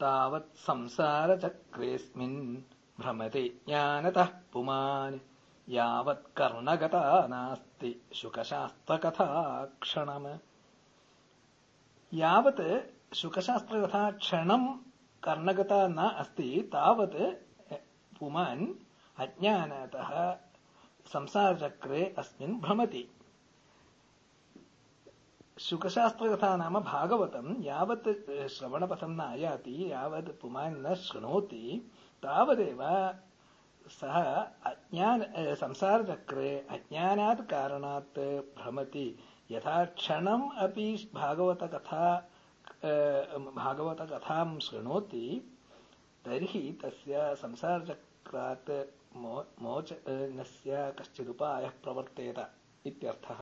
तावत् संसारचक्रेऽस्मिन् भ्रमति ज्ञानतः पुमान् यावत् कर्णगता नास्ति शुकशास्त्रकथा क्षणम् यावत् शुकशास्त्रकथा क्षणम् कर्णगता न अस्ति तावत् पुमान् अज्ञानतः संसारचक्रे अस्मिन् भ्रमति शुकशास्त्रकथा नाम भागवतम् यावत् श्रवणपथम् न आयाति यावत् पुमान् न शृणोति। तावदेव सः अज्ञान संसारचक्रे अज्ञानात् कारणात् भ्रमति। यथा क्षणम् अपि भागवतकथा भागवतकथां शृणोति, तर्हि तस्य संसारचक्रात् मोचनस्य कश्चिदुपायः प्रवर्तेत इत्यर्थः।